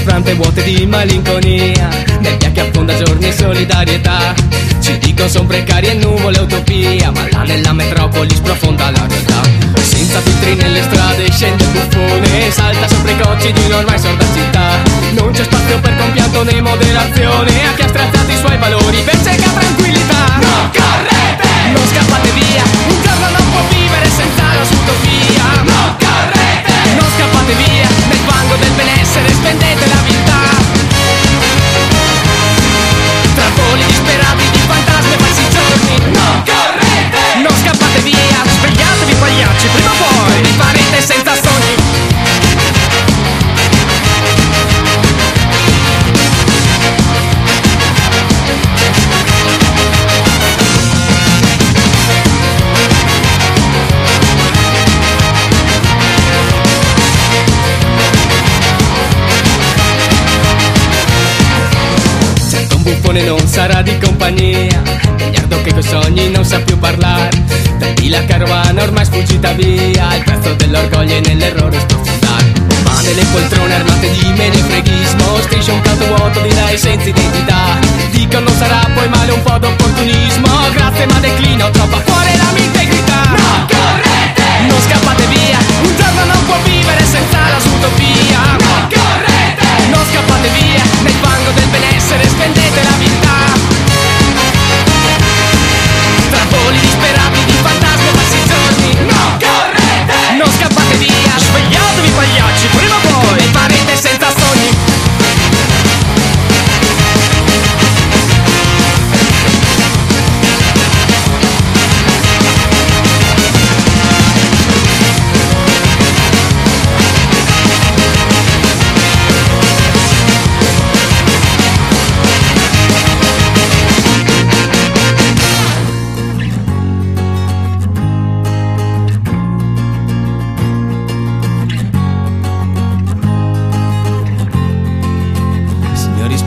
tante vuote di malinconia Nebbia che affonda giorni e solidarietà. Ci dicono son precari e nuvole utopia Ma là nella metropoli sprofonda la realtà. Senza filtri nelle strade scende il buffone Salta sopra i cocci di un'ormai sorda città. Non c'è spazio per compianto né moderazione A chi ha Buffone non sarà di compagnia. Gagliardo che coi sogni non sa più parlare. Per chi la carovana ormai è sfuggita via. Il prezzo dell'orgoglio è nell'errore sprofondare Ma nelle poltrone armate di menefreghismo Strisce un canto vuoto di lei senza identità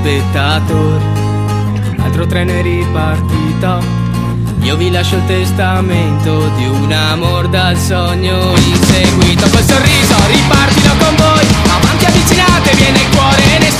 spettatori, altro treno è ripartito. Io vi lascio il testamento di un amor dal sogno inseguito. Col sorriso ripartilo con voi, avanti avvicinate, viene il cuore, ne